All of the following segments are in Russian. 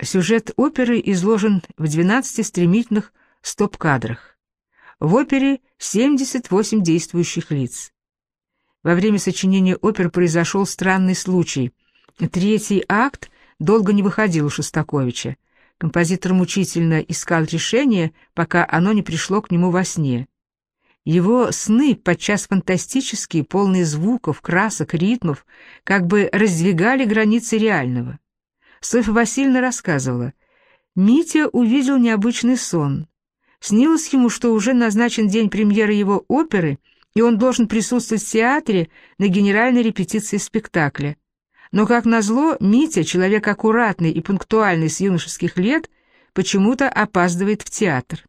Сюжет оперы изложен в 12 стремительных стоп-кадрах. В опере 78 действующих лиц. Во время сочинения оперы произошел странный случай. Третий акт долго не выходил у Шостаковича. Композитор мучительно искал решение, пока оно не пришло к нему во сне. Его сны, подчас фантастические, полные звуков, красок, ритмов, как бы раздвигали границы реального. Софья Васильевна рассказывала. Митя увидел необычный сон. Снилось ему, что уже назначен день премьеры его оперы, и он должен присутствовать в театре на генеральной репетиции спектакля. Но, как назло, Митя, человек аккуратный и пунктуальный с юношеских лет, почему-то опаздывает в театр.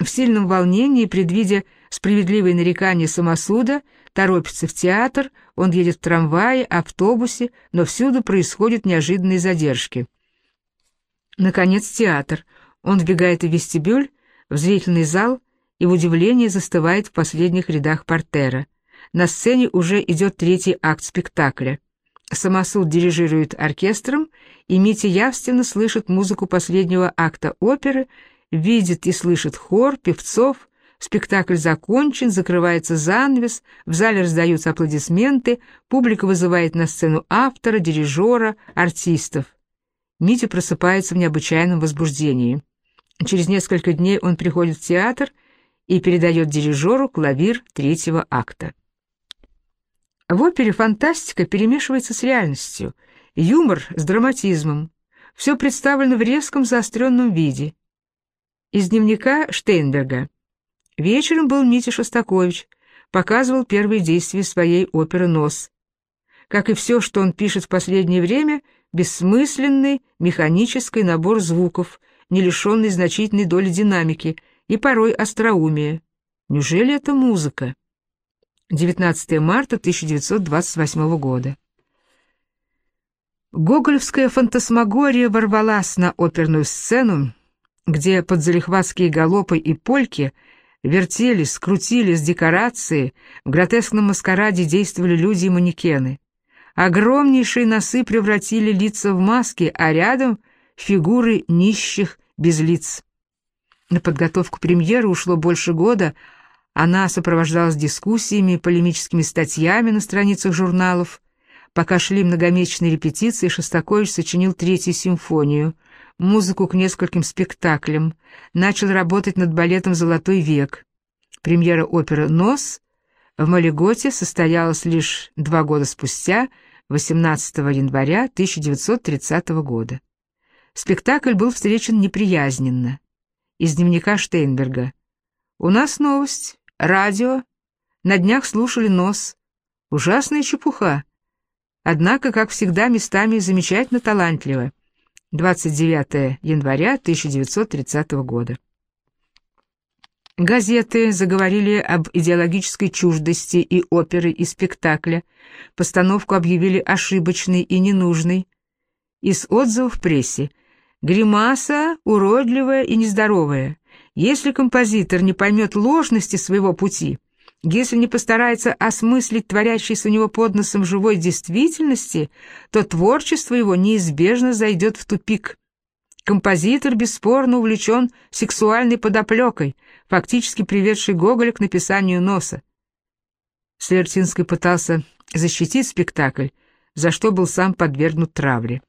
В сильном волнении, предвидя справедливые нарекания самосуда, торопится в театр, он едет в трамвае, автобусе, но всюду происходят неожиданные задержки. Наконец театр. Он вбегает в вестибюль, в зрительный зал и в удивлении застывает в последних рядах портера. На сцене уже идет третий акт спектакля. Самосуд дирижирует оркестром, и Митя явственно слышит музыку последнего акта оперы, видит и слышит хор, певцов, спектакль закончен, закрывается занавес, в зале раздаются аплодисменты, публика вызывает на сцену автора, дирижера, артистов. Митя просыпается в необычайном возбуждении. Через несколько дней он приходит в театр и передает дирижеру клавир третьего акта. В опере фантастика перемешивается с реальностью, юмор с драматизмом. Все представлено в резком заостренном виде. Из дневника Штейнберга. Вечером был Митя Шостакович, показывал первые действия своей оперы «Нос». Как и все, что он пишет в последнее время, бессмысленный механический набор звуков, не лишенный значительной доли динамики и порой остроумия. Неужели это музыка? 19 марта 1928 года. Гоголевская фантасмагория ворвалась на оперную сцену, где под залихватские галопы и польки вертелись, крутились декорации, в гротескном маскараде действовали люди и манекены. Огромнейшие носы превратили лица в маски, а рядом — фигуры нищих без лиц. На подготовку премьеры ушло больше года, она сопровождалась дискуссиями, полемическими статьями на страницах журналов. Пока шли многомесячные репетиции, Шостакович сочинил третью симфонию, музыку к нескольким спектаклям, начал работать над балетом «Золотой век». Премьера оперы «Нос» в Малиготе состоялась лишь два года спустя, 18 января 1930 года. Спектакль был встречен неприязненно. Из дневника Штейнберга. «У нас новость. Радио. На днях слушали нос. Ужасная чепуха. Однако, как всегда, местами замечательно талантливо. 29 января 1930 года. Газеты заговорили об идеологической чуждости и оперы, и спектакля. Постановку объявили ошибочной и ненужной. Из отзывов в прессе. Гримаса уродливая и нездоровая. Если композитор не поймет ложности своего пути, если не постарается осмыслить творящейся у него под носом живой действительности, то творчество его неизбежно зайдет в тупик. Композитор бесспорно увлечен сексуальной подоплекой, фактически приведшей Гоголя к написанию носа. Слертинский пытался защитить спектакль, за что был сам подвергнут травле.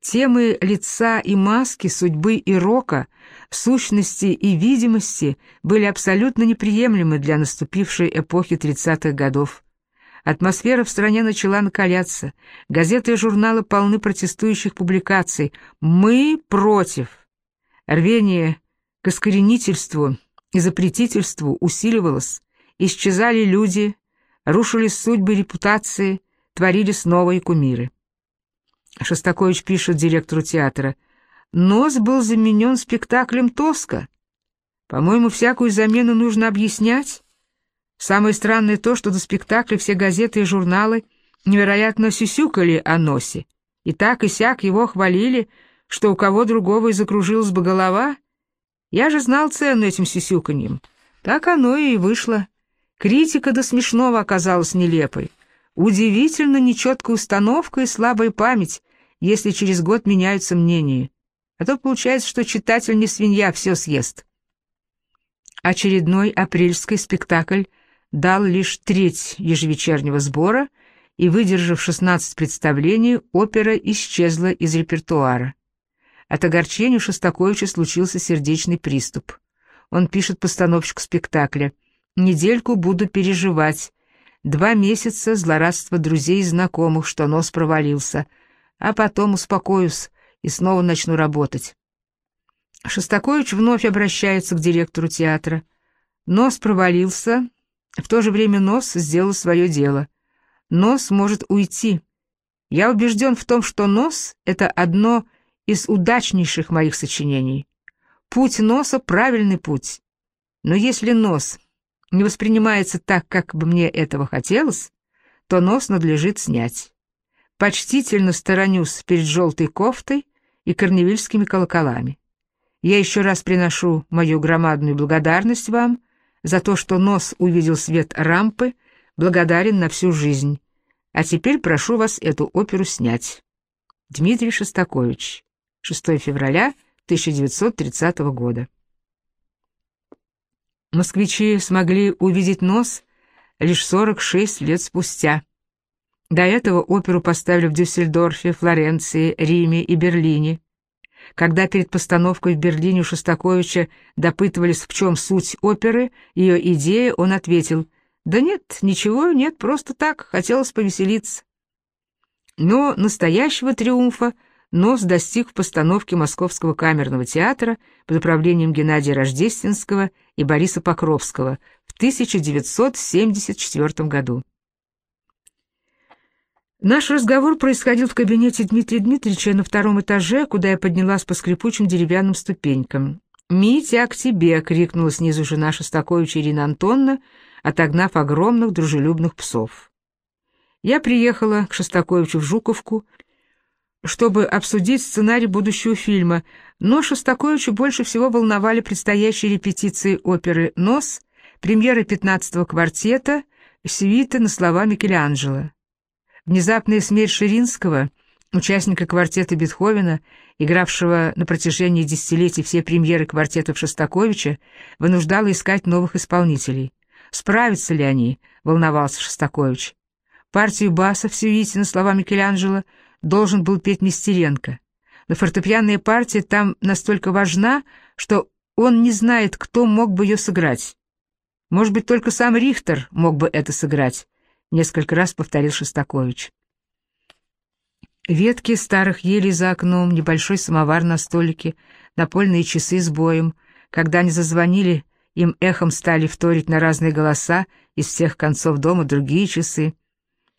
Темы лица и маски, судьбы и рока, сущности и видимости были абсолютно неприемлемы для наступившей эпохи 30-х годов. Атмосфера в стране начала накаляться, газеты и журналы полны протестующих публикаций «Мы против». Рвение к искоренительству и запретительству усиливалось, исчезали люди, рушились судьбы репутации, творились новые кумиры. Шостакович пишет директору театра. «Нос был заменен спектаклем «Тоска». По-моему, всякую замену нужно объяснять. Самое странное то, что до спектакля все газеты и журналы невероятно сюсюкали о носе. И так и сяк его хвалили, что у кого другого и закружилась бы голова. Я же знал цену этим сюсюканьем. Так оно и вышло. Критика до смешного оказалась нелепой. Удивительно нечеткая установка и слабая память, если через год меняются мнения. А то получается, что читатель не свинья, все съест. Очередной апрельский спектакль дал лишь треть ежевечернего сбора, и, выдержав 16 представлений, опера исчезла из репертуара. От огорчения у Шостаковича случился сердечный приступ. Он пишет постановщику спектакля «Недельку буду переживать. Два месяца злорадства друзей и знакомых, что нос провалился. А потом успокоюсь и снова начну работать». Шостакович вновь обращается к директору театра. Нос провалился, в то же время нос сделал свое дело. Нос может уйти. Я убежден в том, что нос — это одно из удачнейших моих сочинений. Путь носа — правильный путь. Но если нос не воспринимается так, как бы мне этого хотелось, то нос надлежит снять. Почтительно сторонюсь перед желтой кофтой и корневильскими колоколами. Я еще раз приношу мою громадную благодарность вам за то, что нос увидел свет рампы, благодарен на всю жизнь. А теперь прошу вас эту оперу снять. Дмитрий Шостакович. 6 февраля 1930 года. Москвичи смогли увидеть нос лишь 46 лет спустя. До этого оперу поставили в Дюссельдорфе, Флоренции, Риме и Берлине. Когда перед постановкой в Берлине у Шостаковича допытывались, в чем суть оперы, ее идея, он ответил, «Да нет, ничего, нет, просто так, хотелось повеселиться». Но настоящего триумфа Нос достиг в постановке Московского камерного театра под управлением Геннадия Рождественского и Бориса Покровского в 1974 году. Наш разговор происходил в кабинете Дмитрия Дмитриевича на втором этаже, куда я поднялась по скрипучим деревянным ступенькам. «Митя, к тебе!» — крикнула снизу жена Шостаковича Ирина Антонна, отогнав огромных дружелюбных псов. Я приехала к Шостаковичу в Жуковку, чтобы обсудить сценарий будущего фильма, но Шостаковича больше всего волновали предстоящие репетиции оперы «Нос», премьеры 15-го квартета, свита на слова Микеланджело. Внезапная смерть Ширинского, участника квартета Бетховена, игравшего на протяжении десятилетий все премьеры квартетов Шостаковича, вынуждала искать новых исполнителей. Справятся ли они, волновался Шостакович. Партию баса в сюите на слова Микеланджело должен был петь Нестеренко. Но фортепианная партия там настолько важна, что он не знает, кто мог бы ее сыграть. Может быть, только сам Рихтер мог бы это сыграть, несколько раз повторил Шостакович. Ветки старых елей за окном, небольшой самовар на столике, напольные часы с боем. Когда они зазвонили, им эхом стали вторить на разные голоса из всех концов дома другие часы.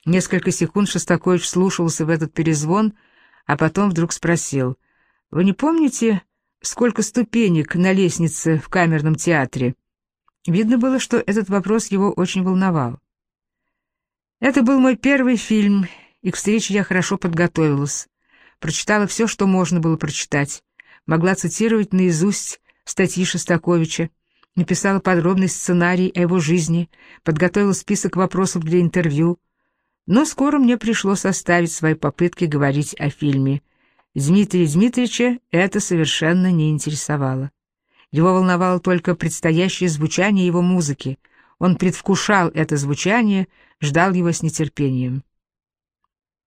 Несколько секунд Шостакович слушался в этот перезвон, а потом вдруг спросил, «Вы не помните, сколько ступенек на лестнице в камерном театре?» Видно было, что этот вопрос его очень волновал. Это был мой первый фильм, и к встрече я хорошо подготовилась. Прочитала все, что можно было прочитать. Могла цитировать наизусть статьи Шостаковича. Написала подробный сценарий о его жизни, подготовила список вопросов для интервью, но скоро мне пришлось оставить свои попытки говорить о фильме. Дмитрия Дмитриевича это совершенно не интересовало. Его волновало только предстоящее звучание его музыки. Он предвкушал это звучание, ждал его с нетерпением.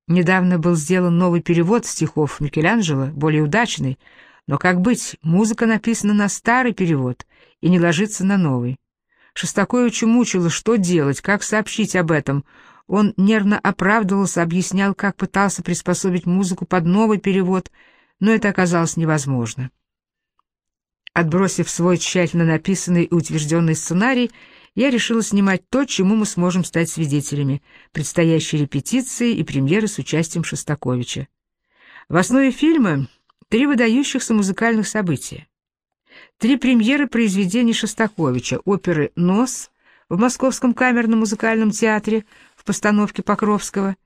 Недавно был сделан новый перевод стихов Микеланджело, более удачный, но как быть, музыка написана на старый перевод и не ложится на новый. Шостаковичу мучило, что делать, как сообщить об этом. Он нервно оправдывался, объяснял, как пытался приспособить музыку под новый перевод, но это оказалось невозможно. Отбросив свой тщательно написанный и утвержденный сценарий, я решила снимать то, чему мы сможем стать свидетелями — предстоящие репетиции и премьеры с участием Шостаковича. В основе фильма три выдающихся музыкальных события. Три премьеры произведений Шостаковича, оперы «Нос» в Московском камерном музыкальном театре в постановке Покровского,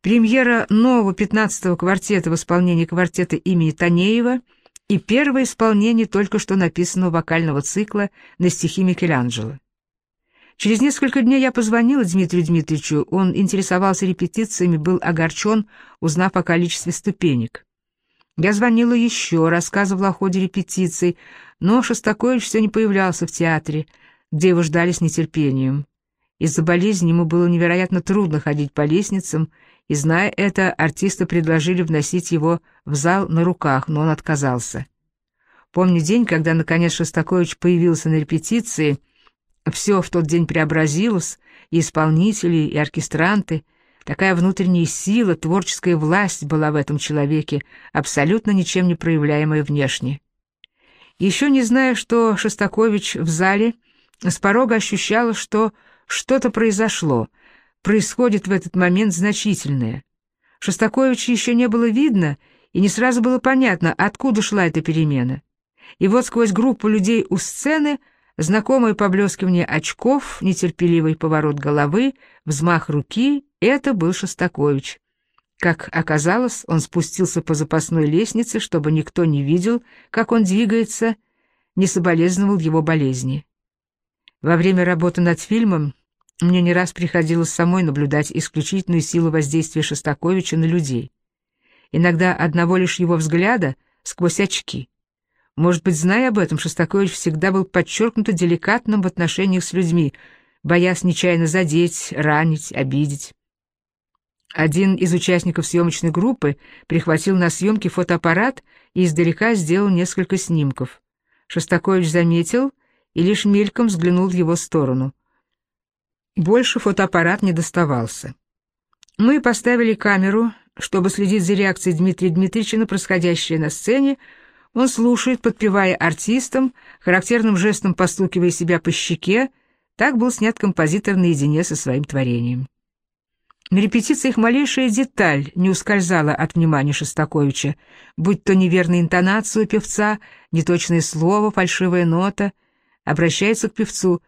премьера нового 15-го квартета в исполнении квартета имени Танеева и первое исполнение только что написанного вокального цикла на стихи Микеланджело. Через несколько дней я позвонила Дмитрию Дмитриевичу, он интересовался репетициями, был огорчен, узнав о количестве ступенек. Я звонила еще, рассказывала о ходе репетиций, но Шостакович все не появлялся в театре, где его ждали с нетерпением. Из-за болезни ему было невероятно трудно ходить по лестницам, и, зная это, артисты предложили вносить его в зал на руках, но он отказался. Помню день, когда, наконец, Шостакович появился на репетиции — все в тот день преобразилось, и исполнители, и оркестранты. Такая внутренняя сила, творческая власть была в этом человеке, абсолютно ничем не проявляемая внешне. Еще не зная, что Шостакович в зале, с порога ощущала, что что-то произошло, происходит в этот момент значительное. Шостаковича еще не было видно, и не сразу было понятно, откуда шла эта перемена. И вот сквозь группу людей у сцены – Знакомое поблескивание очков, нетерпеливый поворот головы, взмах руки — это был Шостакович. Как оказалось, он спустился по запасной лестнице, чтобы никто не видел, как он двигается, не соболезновал его болезни. Во время работы над фильмом мне не раз приходилось самой наблюдать исключительную силу воздействия Шостаковича на людей. Иногда одного лишь его взгляда сквозь очки — может быть, зная об этом, Шостакович всегда был подчеркнуто деликатным в отношениях с людьми, боясь нечаянно задеть, ранить, обидеть. Один из участников съемочной группы прихватил на съемке фотоаппарат и издалека сделал несколько снимков. Шостакович заметил и лишь мельком взглянул в его сторону. Больше фотоаппарат не доставался. Мы поставили камеру, чтобы следить за реакцией Дмитрия Дмитриевича на происходящее на сцене, он слушает, подпевая артистам, характерным жестом постукивая себя по щеке. Так был снят композитор наедине со своим творением. На репетициях малейшая деталь не ускользала от внимания Шостаковича, будь то неверная интонация певца, неточное слово, фальшивая нота. Обращается к певцу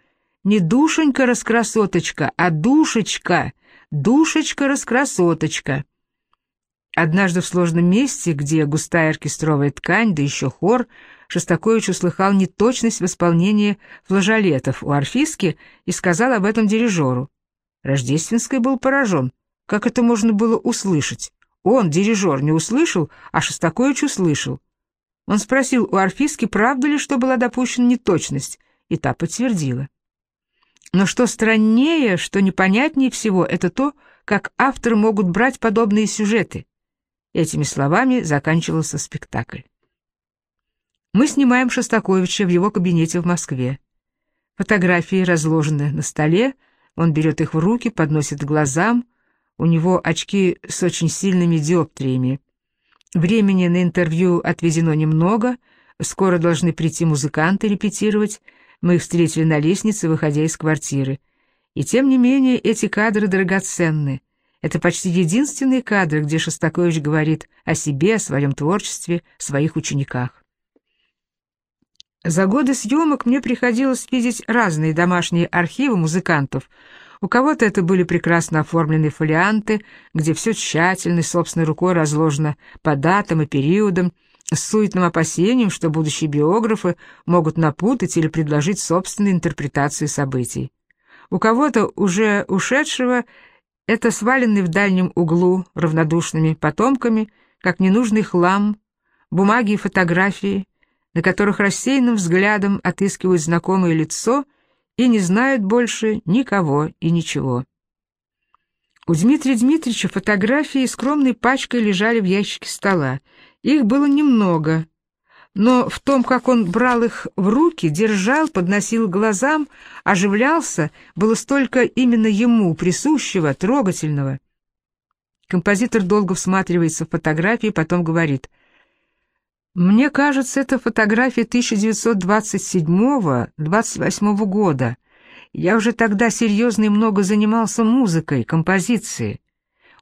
не душенька-раскрасоточка, а душечка, душечка-раскрасоточка. Однажды в сложном месте, где густая оркестровая ткань, да еще хор, Шостакович услыхал неточность в исполнении флажолетов у орфиски и сказал об этом дирижеру. Рождественский был поражен. Как это можно было услышать? Он, дирижер, не услышал, а Шостакович услышал. Он спросил у орфиски, правда ли, что была допущена неточность, и та подтвердила. Но что страннее, что непонятнее всего, это то, как авторы могут брать подобные сюжеты. Этими словами заканчивался спектакль. Мы снимаем Шостаковича в его кабинете в Москве. Фотографии разложены на столе, он берет их в руки, подносит к глазам, у него очки с очень сильными диоптриями. Времени на интервью отведено немного, скоро должны прийти музыканты репетировать, мы их встретили на лестнице, выходя из квартиры. И тем не менее эти кадры драгоценны. Это почти единственные кадры, где Шостакович говорит о себе, о своем творчестве, своих учениках. За годы съемок мне приходилось видеть разные домашние архивы музыкантов. У кого-то это были прекрасно оформленные фолианты, где все тщательно, собственной рукой разложено по датам и периодам, с суетным опасением, что будущие биографы могут напутать или предложить собственную интерпретацию событий. У кого-то, уже ушедшего, это сваленный в дальнем углу равнодушными потомками, как ненужный хлам, бумаги и фотографии, на которых рассеянным взглядом отыскивают знакомое лицо и не знают больше никого и ничего. У Дмитрия Дмитриевича фотографии скромной пачкой лежали в ящике стола. Их было немного, но в том, как он брал их в руки, держал, подносил глазам, оживлялся, было столько именно ему присущего, трогательного. Композитор долго всматривается в фотографии, потом говорит, «Мне кажется, это фотография 1927-28 года. Я уже тогда серьезно и много занимался музыкой, композицией.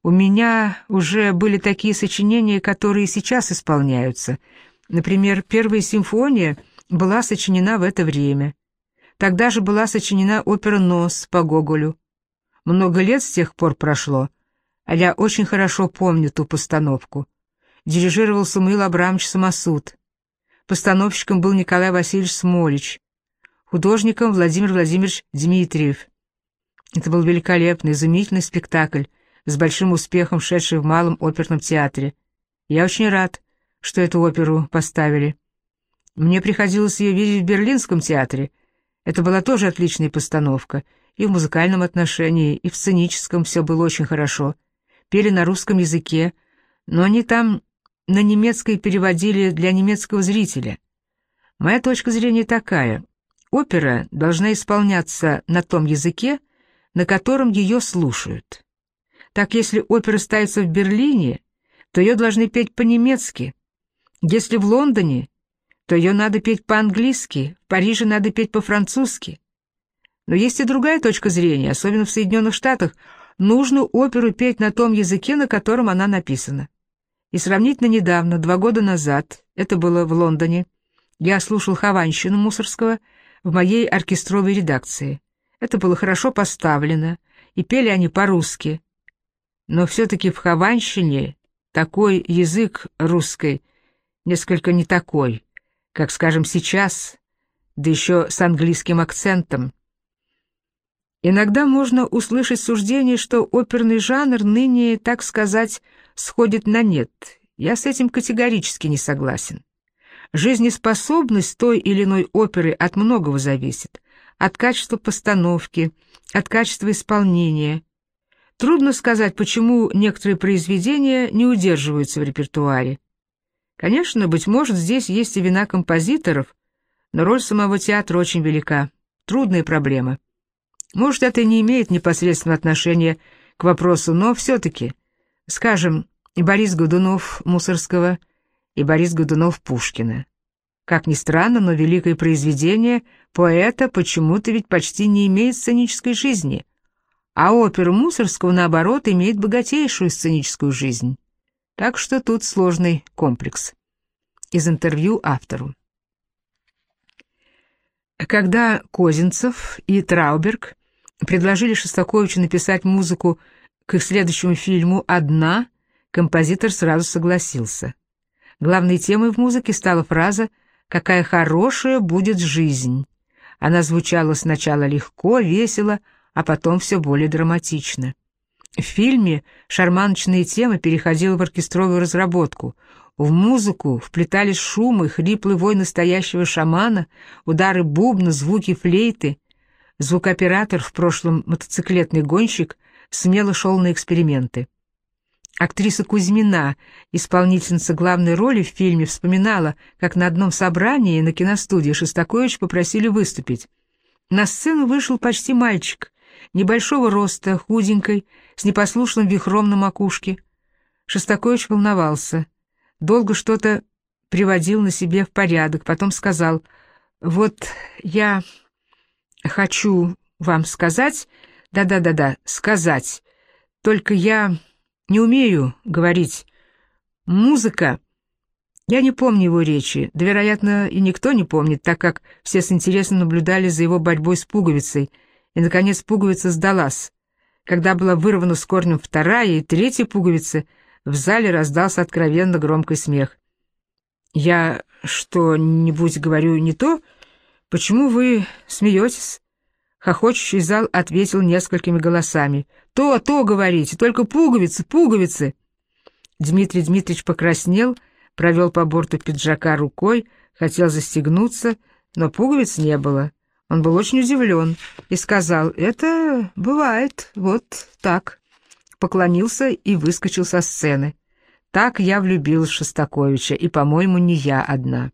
У меня уже были такие сочинения, которые сейчас исполняются». Например, первая симфония была сочинена в это время. Тогда же была сочинена опера «Нос» по Гоголю. Много лет с тех пор прошло, а я очень хорошо помню ту постановку. Дирижировал Самуил Абрамович Самосуд. Постановщиком был Николай Васильевич Смолич. Художником Владимир Владимирович Дмитриев. Это был великолепный, изумительный спектакль, с большим успехом шедший в Малом оперном театре. Я очень рад, что эту оперу поставили. Мне приходилось ее видеть в Берлинском театре. Это была тоже отличная постановка. И в музыкальном отношении, и в сценическом все было очень хорошо. Пели на русском языке, но они там на немецкой переводили для немецкого зрителя. Моя точка зрения такая. Опера должна исполняться на том языке, на котором ее слушают. Так, если опера ставится в Берлине, то ее должны петь по-немецки. Если в Лондоне, то ее надо петь по-английски, в Париже надо петь по-французски. Но есть и другая точка зрения, особенно в Соединенных Штатах, нужно оперу петь на том языке, на котором она написана. И сравнительно недавно, два года назад, это было в Лондоне, я слушал Хованщину Мусорского в моей оркестровой редакции. Это было хорошо поставлено, и пели они по-русски. Но все-таки в Хованщине такой язык русской несколько не такой, как, скажем, сейчас, да еще с английским акцентом. Иногда можно услышать суждение, что оперный жанр ныне, так сказать, сходит на нет. Я с этим категорически не согласен. Жизнеспособность той или иной оперы от многого зависит. От качества постановки, от качества исполнения. Трудно сказать, почему некоторые произведения не удерживаются в репертуаре. Конечно, быть может, здесь есть и вина композиторов, но роль самого театра очень велика. Трудная проблема. Может, это не имеет непосредственного отношения к вопросу, но все-таки, скажем, и Борис Годунов Мусорского, и Борис Годунов Пушкина. Как ни странно, но великое произведение поэта почему-то ведь почти не имеет сценической жизни, а опера Мусорского, наоборот, имеет богатейшую сценическую жизнь. Так что тут сложный комплекс. Из интервью автору. Когда Козинцев и Трауберг предложили Шостаковичу написать музыку к их следующему фильму «Одна», композитор сразу согласился. Главной темой в музыке стала фраза «Какая хорошая будет жизнь». Она звучала сначала легко, весело, а потом все более драматично. В фильме шарманочные темы переходила в оркестровую разработку. В музыку вплетались шумы, хриплый вой настоящего шамана, удары бубна, звуки флейты. Звукооператор, в прошлом мотоциклетный гонщик, смело шел на эксперименты. Актриса Кузьмина, исполнительница главной роли в фильме, вспоминала, как на одном собрании на киностудии Шостакович попросили выступить. На сцену вышел почти мальчик, небольшого роста, худенькой, с непослушным вихром на макушке. Шостакович волновался. Долго что-то приводил на себе в порядок, потом сказал, «Вот я хочу вам сказать, да-да-да-да, сказать, только я не умею говорить. Музыка...» Я не помню его речи, да, вероятно, и никто не помнит, так как все с интересом наблюдали за его борьбой с пуговицей, и, наконец, пуговица сдалась. Когда была вырвана с корнем вторая и третья пуговицы, в зале раздался откровенно громкий смех. «Я что-нибудь говорю не то? Почему вы смеетесь?» Хохочущий зал ответил несколькими голосами. «То, то, говорите, только пуговицы, пуговицы!» Дмитрий Дмитриевич покраснел, провел по борту пиджака рукой, хотел застегнуться, но пуговиц не было. Он был очень удивлен и сказал, «Это бывает, вот так». Поклонился и выскочил со сцены. Так я влюбилась в Шостаковича, и, по-моему, не я одна.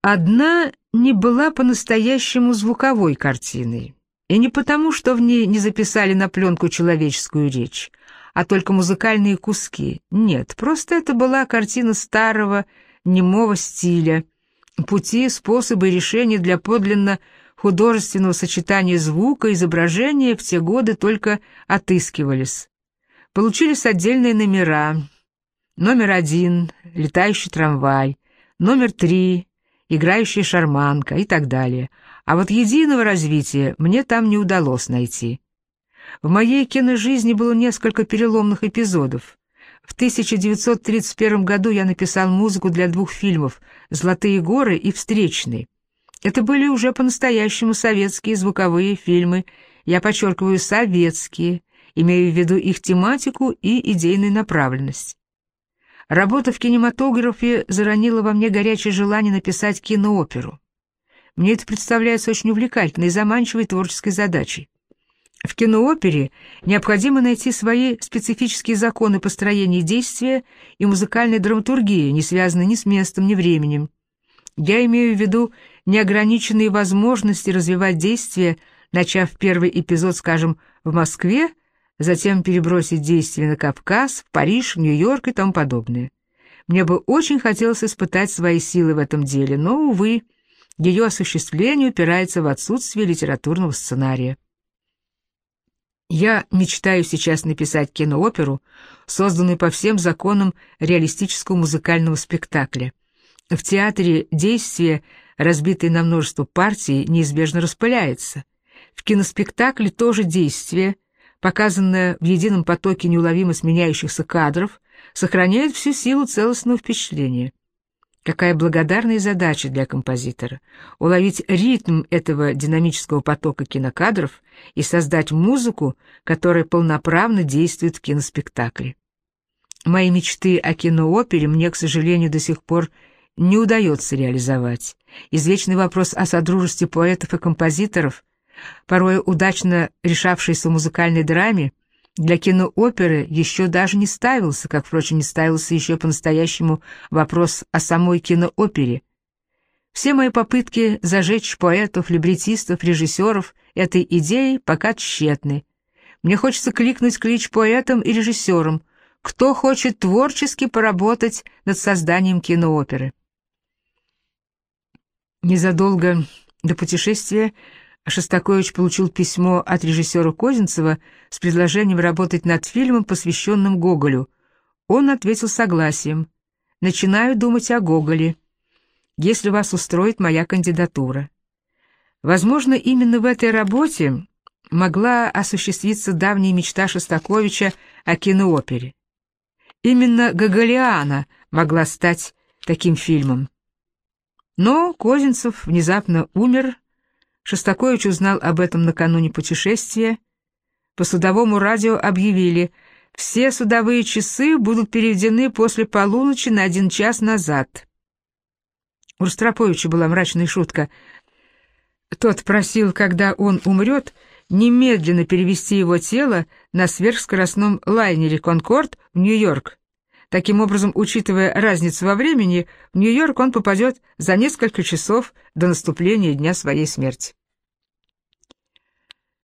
Одна не была по-настоящему звуковой картиной, и не потому, что в ней не записали на пленку человеческую речь, а только музыкальные куски. Нет, просто это была картина старого, немого стиля — Пути, способы и решения для подлинно художественного сочетания звука и изображения в те годы только отыскивались. Получились отдельные номера. Номер один — летающий трамвай, номер три — играющая шарманка и так далее. А вот единого развития мне там не удалось найти. В моей киножизни было несколько переломных эпизодов. В 1931 году я написал музыку для двух фильмов «Золотые горы» и «Встречный». Это были уже по-настоящему советские звуковые фильмы, я подчеркиваю, советские, имея в виду их тематику и идейную направленность. Работа в кинематографе заронила во мне горячее желание написать кинооперу. Мне это представляется очень увлекательной и заманчивой творческой задачей. В киноопере необходимо найти свои специфические законы построения действия и музыкальной драматургии, не связанные ни с местом, ни временем. Я имею в виду неограниченные возможности развивать действие, начав первый эпизод, скажем, в Москве, затем перебросить действие на Кавказ, в Париж, Нью-Йорк и тому подобное. Мне бы очень хотелось испытать свои силы в этом деле, но, увы, ее осуществление упирается в отсутствие литературного сценария. Я мечтаю сейчас написать кинооперу, созданную по всем законам реалистического музыкального спектакля. В театре действие, разбитое на множество партий, неизбежно распыляется. В киноспектакле тоже действие, показанное в едином потоке неуловимо сменяющихся кадров, сохраняет всю силу целостного впечатления. Какая благодарная задача для композитора — уловить ритм этого динамического потока кинокадров и создать музыку, которая полноправно действует в киноспектакле. Мои мечты о киноопере мне, к сожалению, до сих пор не удается реализовать. Извечный вопрос о содружестве поэтов и композиторов, порой удачно решавшийся в музыкальной драме, для кинооперы еще даже не ставился, как, впрочем, не ставился еще по-настоящему вопрос о самой киноопере. Все мои попытки зажечь поэтов, либретистов, режиссеров этой идеей пока тщетны. Мне хочется кликнуть клич поэтам и режиссерам, кто хочет творчески поработать над созданием кинооперы. Незадолго до путешествия Шостакович получил письмо от режиссера Козинцева с предложением работать над фильмом, посвященным Гоголю. Он ответил согласием. «Начинаю думать о Гоголе, если вас устроит моя кандидатура». Возможно, именно в этой работе могла осуществиться давняя мечта Шостаковича о киноопере. Именно Гоголиана могла стать таким фильмом. Но Козинцев внезапно умер, Шостакович узнал об этом накануне путешествия. По судовому радио объявили, все судовые часы будут переведены после полуночи на один час назад. У Ростроповича была мрачная шутка. Тот просил, когда он умрет, немедленно перевести его тело на сверхскоростном лайнере «Конкорд» в Нью-Йорк. Таким образом, учитывая разницу во времени, в Нью-Йорк он попадет за несколько часов до наступления дня своей смерти.